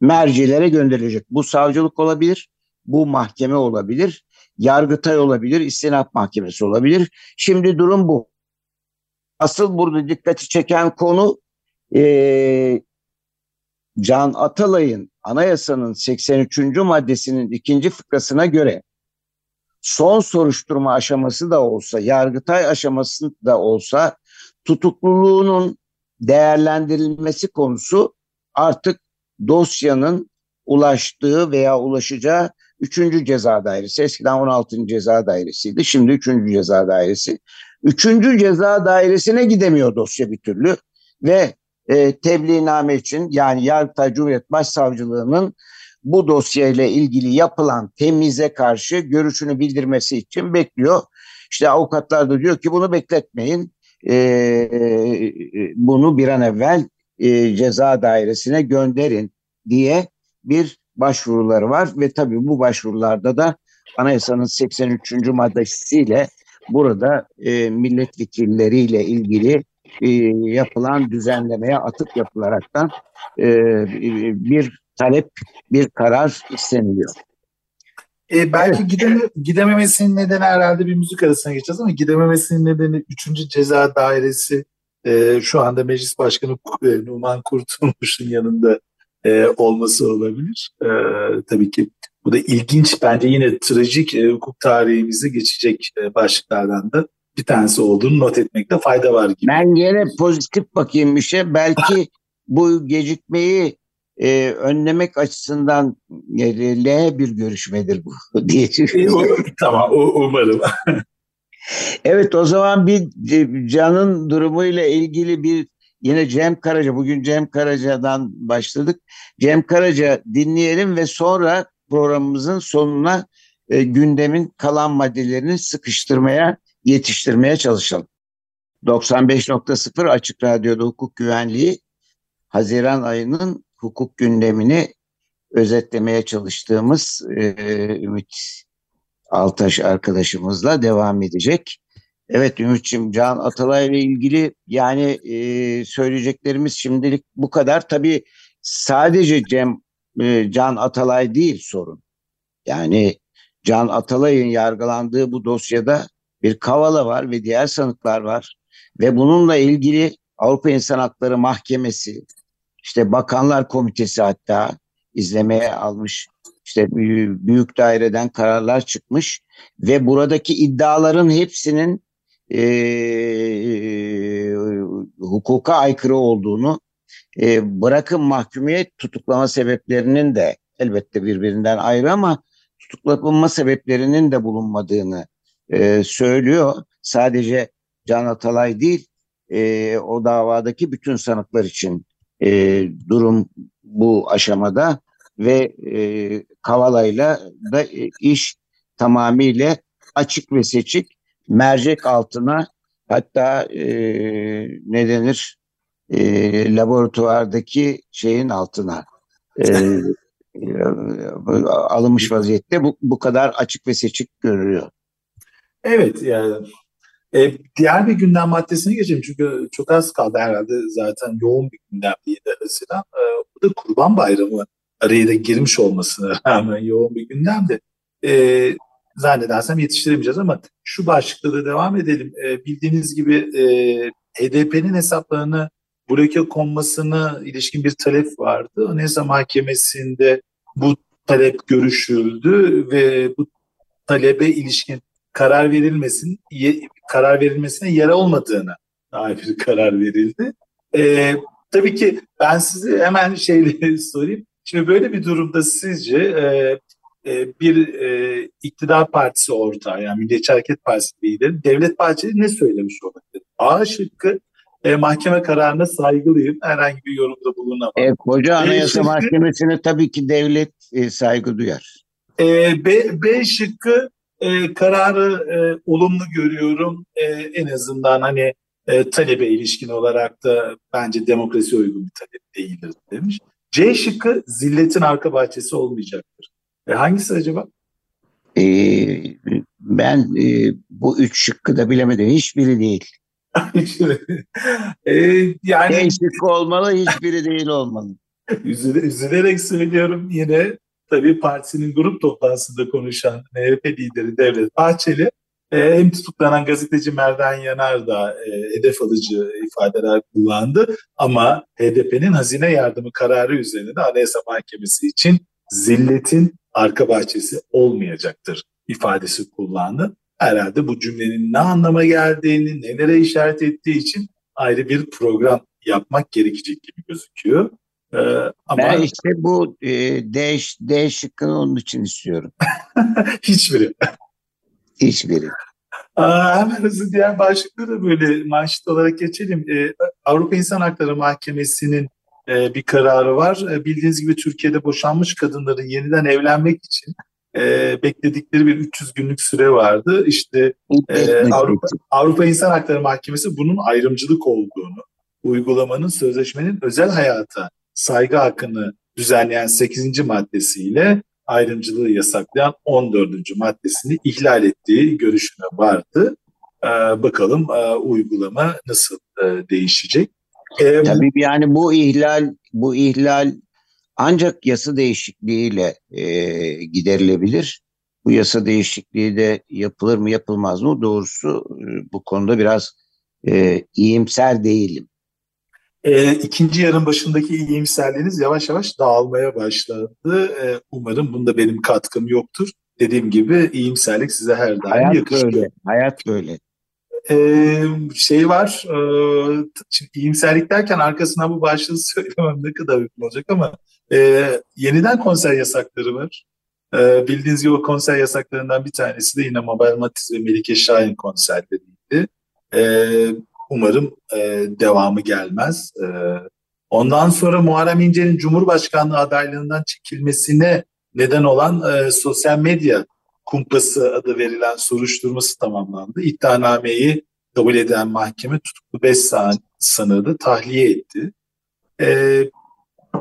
mercilere gönderilecek. Bu savcılık olabilir, bu mahkeme olabilir, yargıtay olabilir, istinaf mahkemesi olabilir. Şimdi durum bu. Asıl burada dikkati çeken konu e, Can Atalay'ın anayasanın 83. maddesinin ikinci fıkrasına göre son soruşturma aşaması da olsa, yargıtay aşaması da olsa tutukluluğunun değerlendirilmesi konusu artık dosyanın ulaştığı veya ulaşacağı 3. ceza dairesi. Eskiden 16. ceza dairesiydi. Şimdi 3. ceza dairesi. 3. ceza dairesine gidemiyor dosya bir türlü ve e, tebliğname için yani Yargıtay Cumhuriyet Başsavcılığı'nın bu dosyayla ilgili yapılan temize karşı görüşünü bildirmesi için bekliyor. İşte avukatlar da diyor ki bunu bekletmeyin. E, bunu bir an evvel e, ceza dairesine gönderin diye bir başvuruları var ve tabii bu başvurularda da anayasanın 83. maddesiyle burada e, milletvekilleriyle ilgili e, yapılan düzenlemeye atıp yapılaraktan e, bir talep, bir karar isteniliyor. E, belki gideme, gidememesinin nedeni herhalde bir müzik arasına geçeceğiz ama gidememesinin nedeni 3. Ceza Dairesi e, şu anda Meclis Başkanı e, Numan Kurtulmuş'un yanında e, olması olabilir. E, tabii ki bu da ilginç bence yine trajik e, hukuk tarihimize geçecek e, başlıklardan da bir tanesi olduğunu not etmekte fayda var gibi. Ben gene pozitif bakayım bir şey. Belki *laughs* bu gecikmeyi e, önlemek açısından e, L bir görüşmedir bu *laughs* diye düşünüyorum. tamam umarım. *laughs* evet o zaman bir e, Can'ın durumuyla ilgili bir yine Cem Karaca bugün Cem Karaca'dan başladık. Cem Karaca dinleyelim ve sonra programımızın sonuna e, gündemin kalan maddelerini sıkıştırmaya, yetiştirmeye çalışalım. 95.0 Açık Radyo'da hukuk güvenliği Haziran ayının hukuk gündemini özetlemeye çalıştığımız e, Ümit Altaş arkadaşımızla devam edecek. Evet Ümit'ciğim Can Atalay ile ilgili yani e, söyleyeceklerimiz şimdilik bu kadar. Tabii sadece Cem e, Can Atalay değil sorun. Yani Can Atalay'ın yargılandığı bu dosyada bir Kavala var ve diğer sanıklar var. Ve bununla ilgili Avrupa İnsan Hakları Mahkemesi, işte Bakanlar Komitesi hatta izlemeye almış. İşte büyük daireden kararlar çıkmış ve buradaki iddiaların hepsinin e, hukuka aykırı olduğunu e, bırakın mahkumiyet tutuklama sebeplerinin de elbette birbirinden ayrı ama tutuklanma sebeplerinin de bulunmadığını e, söylüyor. Sadece Can Atalay değil e, o davadaki bütün sanıklar için e, durum bu aşamada ve e, Kavala'yla da e, iş tamamıyla açık ve seçik mercek altına hatta e, ne denir e, laboratuvardaki şeyin altına e, *laughs* e, alınmış vaziyette bu, bu kadar açık ve seçik görülüyor. Evet yani e, diğer bir gündem maddesine geçelim çünkü çok az kaldı herhalde zaten yoğun bir gündem 7 Haziran. E, bu da Kurban Bayramı araya da girmiş olmasına *laughs* rağmen yoğun bir gündemdi. E, zannedersem yetiştiremeyeceğiz ama şu başlıkta da devam edelim. E, bildiğiniz gibi e, HDP'nin hesaplarını bloke konmasına ilişkin bir talep vardı. Anayasa Mahkemesi'nde bu talep görüşüldü ve bu talebe ilişkin karar verilmesin karar verilmesine yer olmadığını dair bir *laughs* karar verildi. Ee, tabii ki ben size hemen *laughs* şeyleri sorayım. Şimdi böyle bir durumda sizce e, e, bir e, iktidar partisi ortağı yani Milliyetçi Hareket Partisi lideri Devlet Bahçeli ne söylemiş olabilir? A şıkkı e, mahkeme kararına saygılıyım. Herhangi bir yorumda bulunamam. E, koca Anayasa Mahkemesi'ne tabii ki devlet e, saygı duyar. E, B, B şıkkı e, kararı e, olumlu görüyorum. E, en azından hani e, talebe ilişkin olarak da bence demokrasi uygun bir talep değildir demiş. C şıkkı zilletin arka bahçesi olmayacaktır. E, hangisi acaba? E, ben e, bu üç şıkkı da bilemedim. Hiçbiri değil. *laughs* e, yani C şıkkı olmalı, hiçbiri değil olmalı. *laughs* Üzülerek söylüyorum yine tabii partisinin grup toplantısında konuşan MHP lideri Devlet Bahçeli e, hem tutuklanan gazeteci Merdan Yanar da e, hedef alıcı ifadeler kullandı ama HDP'nin hazine yardımı kararı üzerine de Anayasa Mahkemesi için zilletin arka bahçesi olmayacaktır ifadesi kullandı. Herhalde bu cümlenin ne anlama geldiğini, nelere işaret ettiği için ayrı bir program yapmak gerekecek gibi gözüküyor. Ee, ama... Ben işte bu e, D, D şıkkını onun için istiyorum. *laughs* Hiçbiri. Hiçbiri. Aa, hemen hızlı diğer başlıklara böyle manşet olarak geçelim. Ee, Avrupa İnsan Hakları Mahkemesi'nin e, bir kararı var. E, bildiğiniz gibi Türkiye'de boşanmış kadınların yeniden evlenmek için e, bekledikleri bir 300 günlük süre vardı. İşte e, Avrupa, Avrupa İnsan Hakları Mahkemesi bunun ayrımcılık olduğunu, uygulamanın sözleşmenin özel hayata saygı hakkını düzenleyen 8. maddesiyle ayrımcılığı yasaklayan 14. maddesini ihlal ettiği görüşüne vardı. Ee, bakalım e, uygulama nasıl e, değişecek? Ee, Tabii yani bu ihlal bu ihlal ancak yasa değişikliğiyle e, giderilebilir. Bu yasa değişikliği de yapılır mı yapılmaz mı? Doğrusu e, bu konuda biraz e, iyimser değilim. E, ikinci yarın başındaki iyimserliğiniz yavaş yavaş dağılmaya başladı. E, umarım bunda benim katkım yoktur. Dediğim gibi iyimserlik size her daim Hayat yakışıyor. böyle. Hayat böyle. Ee, şey var, e, şimdi iyimserlik derken arkasından bu başlığı *laughs* söylemem ne kadar uygun olacak ama e, yeniden konser yasakları var. E, bildiğiniz gibi o konser yasaklarından bir tanesi de yine Mabel Matiz ve Melike Şahin konserleriydi. E, umarım e, devamı gelmez. E, ondan sonra Muharrem İnce'nin Cumhurbaşkanlığı adaylığından çekilmesine neden olan e, sosyal medya kumpası adı verilen soruşturması tamamlandı. İddianameyi kabul eden mahkeme tutuklu 5 sanığı da tahliye etti. E,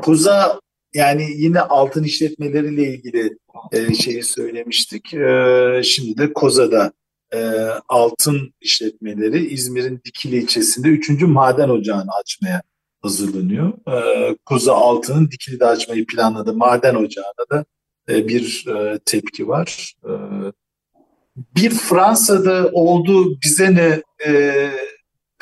Kuza yani yine altın işletmeleriyle ilgili e, şeyi söylemiştik. E, şimdi de Koza'da e, altın işletmeleri İzmir'in Dikili ilçesinde 3. maden ocağını açmaya hazırlanıyor. E, Koza Altın'ın Dikili'de açmayı planladı. Maden ocağına da e, bir e, tepki var. E, bir Fransa'da oldu bize ne e,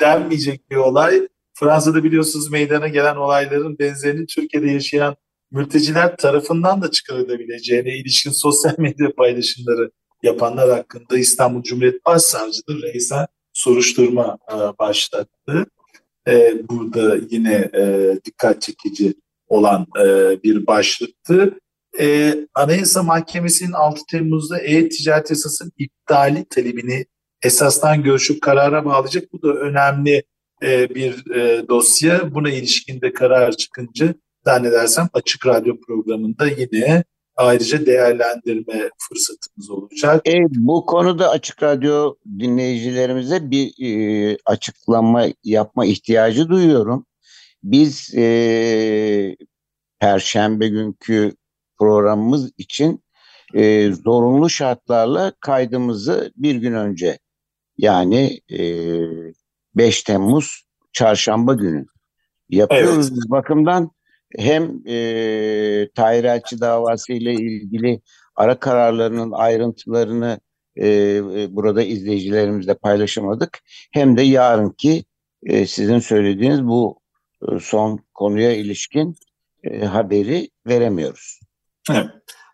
denmeyecek bir olay. Fransa'da biliyorsunuz meydana gelen olayların benzerini Türkiye'de yaşayan mülteciler tarafından da çıkarılabileceğine ilişkin sosyal medya paylaşımları yapanlar hakkında İstanbul Cumhuriyet Başsavcılığı reisen soruşturma e, başlattı. E, burada yine e, dikkat çekici olan bir başlıktı. E, Anayasa Mahkemesi'nin 6 Temmuz'da e-ticaret yasasının iptali talebini esastan görüşüp karara bağlayacak. Bu da önemli bir dosya. Buna ilişkin de karar çıkınca zannedersem Açık Radyo programında yine ayrıca değerlendirme fırsatımız olacak. E, bu konuda Açık Radyo dinleyicilerimize bir e, açıklama yapma ihtiyacı duyuyorum. Biz e, Perşembe günkü programımız için e, zorunlu şartlarla kaydımızı bir gün önce yani e, 5 Temmuz çarşamba günü yapıyoruz. Evet. Bakımdan hem e, Tahir Elçi davası ile ilgili ara kararlarının ayrıntılarını e, e, burada izleyicilerimizle paylaşamadık. Hem de yarınki e, sizin söylediğiniz bu e, son konuya ilişkin e, haberi veremiyoruz. Evet.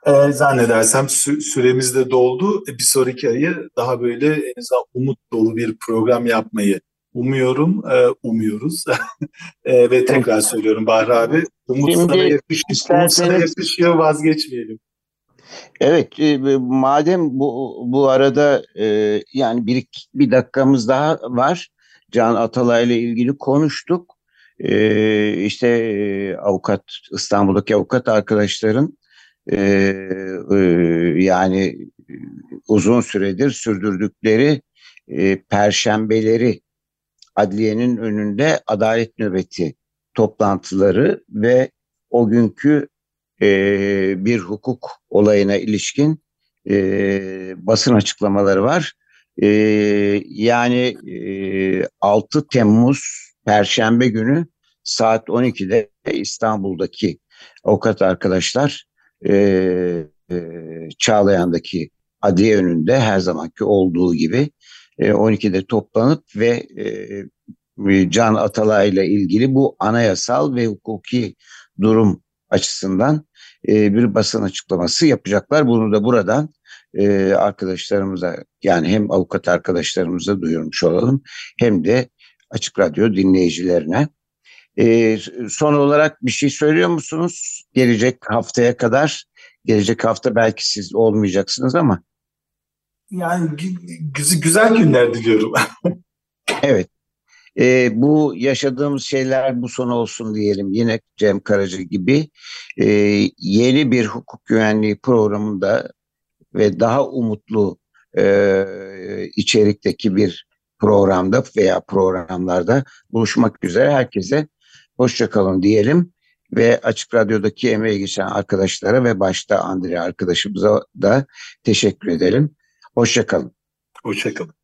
E, zannedersem sü- süremiz de doldu. Bir sonraki ayı daha böyle en azından umut dolu bir program yapmayı umuyorum, e, umuyoruz. *laughs* e, ve tekrar söylüyorum Bahri abi, umut Şimdi, sana yakışıyor, umut sana yakışıyor vazgeçmeyelim. Evet, e, madem bu bu arada e, yani bir bir dakikamız daha var. Can Atalay ile ilgili konuştuk. E, işte e, avukat İstanbul'daki avukat arkadaşların e, e, yani uzun süredir sürdürdükleri e, perşembeleri adliyenin önünde adalet nöbeti toplantıları ve o günkü e, bir hukuk olayına ilişkin e, basın açıklamaları var. E, yani e, 6 Temmuz Perşembe günü saat 12'de İstanbul'daki avukat arkadaşlar e, e, Çağlayan'daki adliye önünde her zamanki olduğu gibi 12'de e, toplanıp ve e, Can Atalay ile ilgili bu anayasal ve hukuki durum açısından e, bir basın açıklaması yapacaklar. Bunu da buradan arkadaşlarımıza yani hem avukat arkadaşlarımıza duyurmuş olalım hem de Açık Radyo dinleyicilerine. son olarak bir şey söylüyor musunuz? Gelecek haftaya kadar, gelecek hafta belki siz olmayacaksınız ama yani güzel, günler diliyorum. *laughs* evet. E, bu yaşadığımız şeyler bu son olsun diyelim. Yine Cem Karaca gibi e, yeni bir hukuk güvenliği programında ve daha umutlu e, içerikteki bir programda veya programlarda buluşmak üzere herkese hoşçakalın diyelim ve Açık Radyo'daki emeği geçen arkadaşlara ve başta Andre arkadaşımıza da teşekkür edelim. Hoşçakalın. Hoşçakalın.